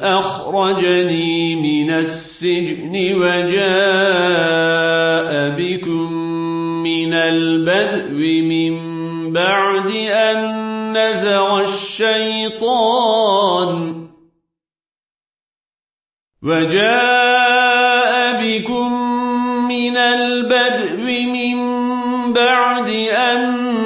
أخرجني من السجن وجاء بكم من البدو من بعد أن نزغ الشيطان. وجاء بكم من البدو من بعد أن